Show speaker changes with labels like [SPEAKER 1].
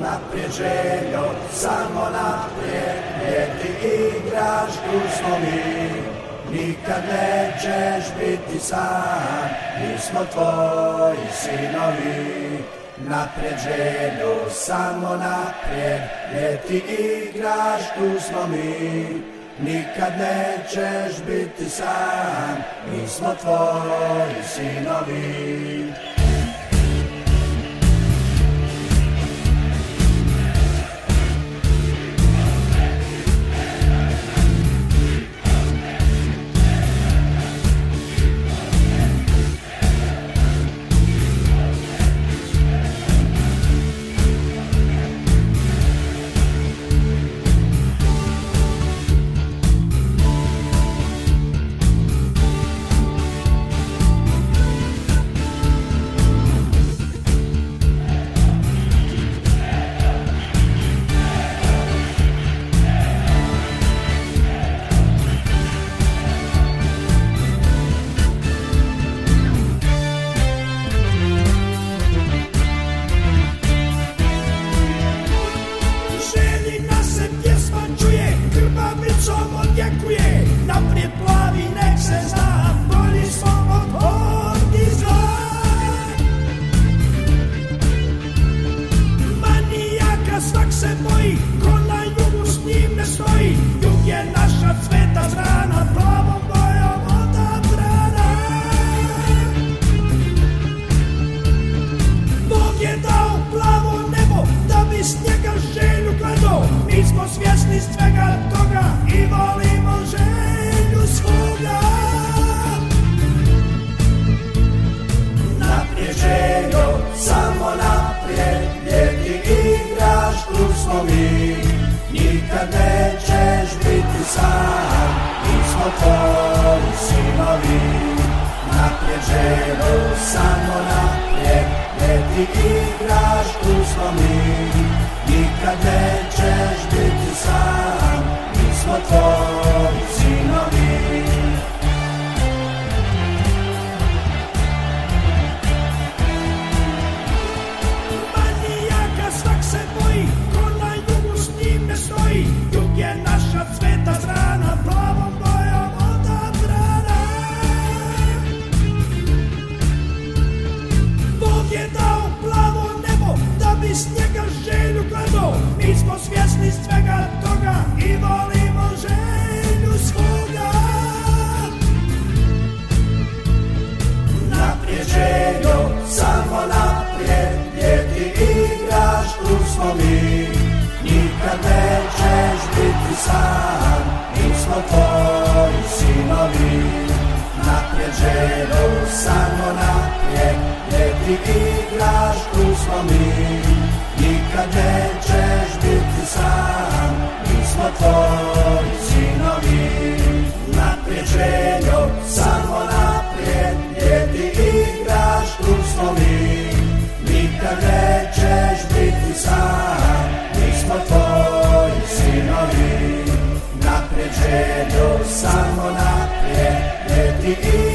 [SPEAKER 1] naprijed željo, samo naprijed, gdje ti igraš, tu smo mi. Nikad nećeš biti sam, mi smo tvoji sinovi. Naprijed željo, samo naprijed, gdje ti igraš, tu smo mi. Nikad nećeš biti sam, mi smo tvoji sinovi.
[SPEAKER 2] Se boji, ko na jugu s njim ne stoji, jug je naša cveta zrana, plavom bojom odabrana. Bog je dao plavo nebo da bi s njega želju gledao. Mi smo svjesni svega toga i volimo želju svoga
[SPEAKER 1] gdje ti igraš, tu smo mi. Nikad nećeš biti sam, mi smo tvoji ti igraš tu smo mi Nikad nećeš biti sam. Mi smo tvoji sinovi Naprijed željo, samo naprijed. Gdje ti igraš tu smo mi Nikad nećeš biti sam. Mi smo tvoji sinovi Naprijed željo, samo naprijed. Gdje ti igraš